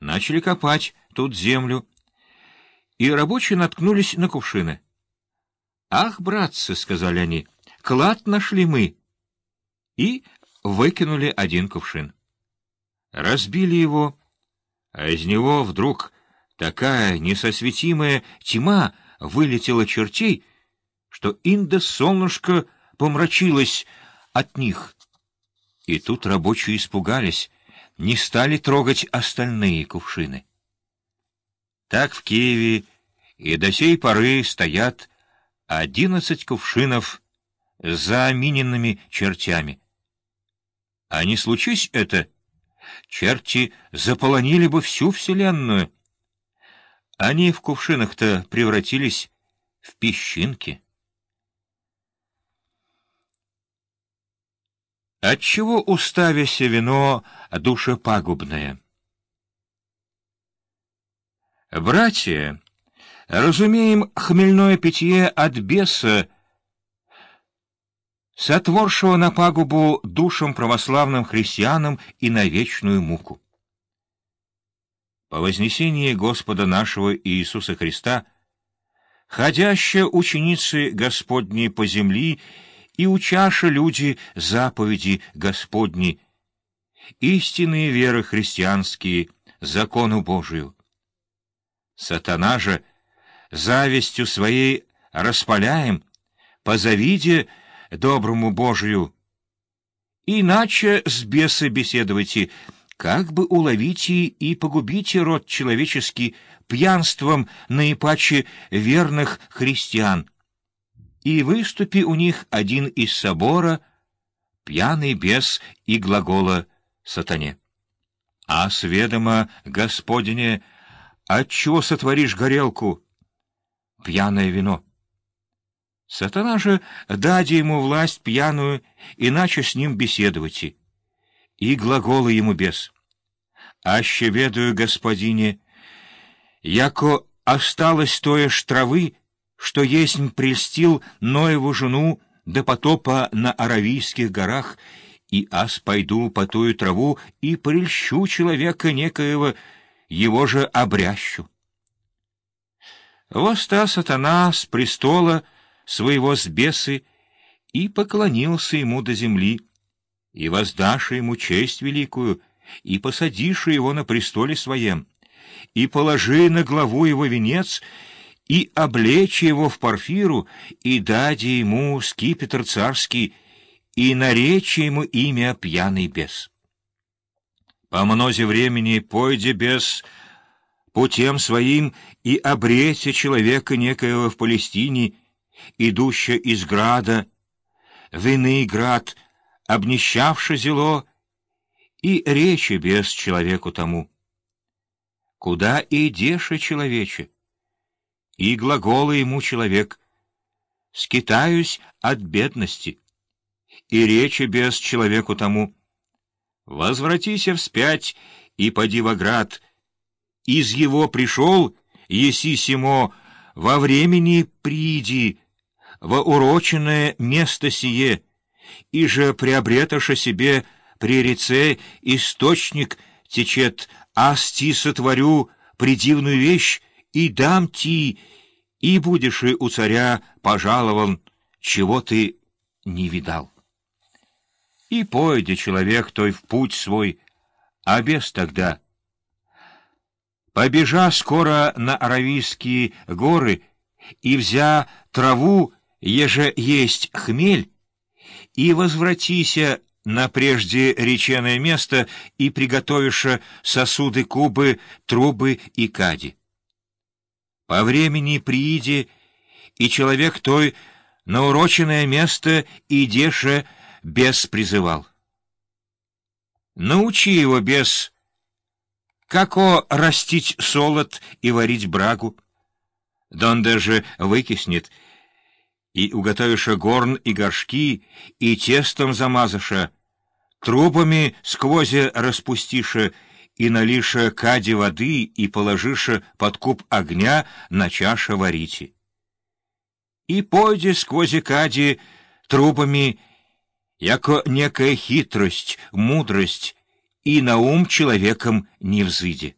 начали копать тут землю, и рабочие наткнулись на кувшины. «Ах, братцы!» — сказали они, — «клад нашли мы!» И выкинули один кувшин. Разбили его, а из него вдруг такая несосветимая тьма вылетела чертей, что Инда солнышко помрачилось от них. И тут рабочие испугались, не стали трогать остальные кувшины. Так в Киеве и до сей поры стоят одиннадцать кувшинов за миненными чертями. А не случись это, черти заполонили бы всю вселенную. Они в кувшинах-то превратились в песчинки. Отчего уставяся вино душепагубное? Братья, разумеем хмельное питье от беса, сотворшего на пагубу душам православным христианам и на вечную муку. По вознесении Господа нашего Иисуса Христа, ходящие ученицы Господни по земли и учаша люди заповеди Господни, истинные веры христианские, закону Божию, Сатана же завистью своей распаляем, позавидя доброму Божию. Иначе с бесы беседуйте, как бы уловите и погубите род человеческий пьянством наипаче верных христиан. И выступи у них один из собора, пьяный бес и глагола сатане. А сведомо, Господине, Отчего сотворишь горелку? Пьяное вино. Сатана же дади ему власть пьяную, иначе с ним беседовать. И глаголы ему без. Аще ведаю, господине, яко осталось тое ж травы, что есть прельстил Ноеву жену до потопа на Аравийских горах, и ас пойду по тую траву и прельщу человека некоего, его же обрящу. Воста сатана с престола своего с бесы и поклонился ему до земли, и воздаши ему честь великую, и посадиши его на престоле своем, и положи на главу его венец, и облечи его в парфиру, и дади ему скипетр царский, и наречи ему имя пьяный бес. По мнозе времени пойди без путем своим и обрете человека некоего в Палестине, идущего из града, в иный град, обнищавши зело, и речи без человеку тому. Куда идешь, человече? И глаголы ему человек. Скитаюсь от бедности, и речи без человеку тому — Возвратися вспять и поди в град. Из его пришел, еси симо, во времени приди, во уроченное место сие, и же приобреташа себе при реце источник течет, асти сотворю придивную вещь, и дам ти, и будешь и у царя пожалован, чего ты не видал. И пойди человек той в путь свой, а без тогда. Побежа скоро на Аравийские горы и взя траву, еже есть хмель, и возвратися на прежде реченое место и приготовиша сосуды кубы, трубы и кади. По времени прииди, и человек той на уроченное место идеше бес призывал. Научи его, бес, како растить солод и варить брагу. Да он даже выкиснет, и уготовиша горн и горшки, и тестом замазаша, трубами сквозь распустиша, и налиша кади воды, и положиша под куб огня на чаша варите. И пойди сквозь кади трубами яко некая хитрость, мудрость, и на ум человеком не взыди.